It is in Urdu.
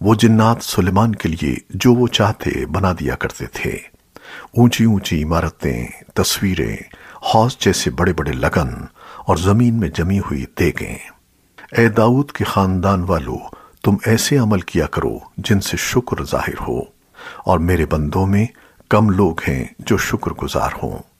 وہ جنات سلیمان کے لیے جو وہ چاہتے بنا دیا کرتے تھے۔ اونچی اونچی عمارتیں، تصویریں، حوض جیسے بڑے بڑے لگن اور زمین میں جمی ہوئی دیگیں۔ اے داؤد کے خاندان والو، تم ایسے عمل کیا کرو جن سے شکر ظاہر ہو۔ اور میرے بندوں میں کم لوگ ہیں جو شکر گزار ہوں۔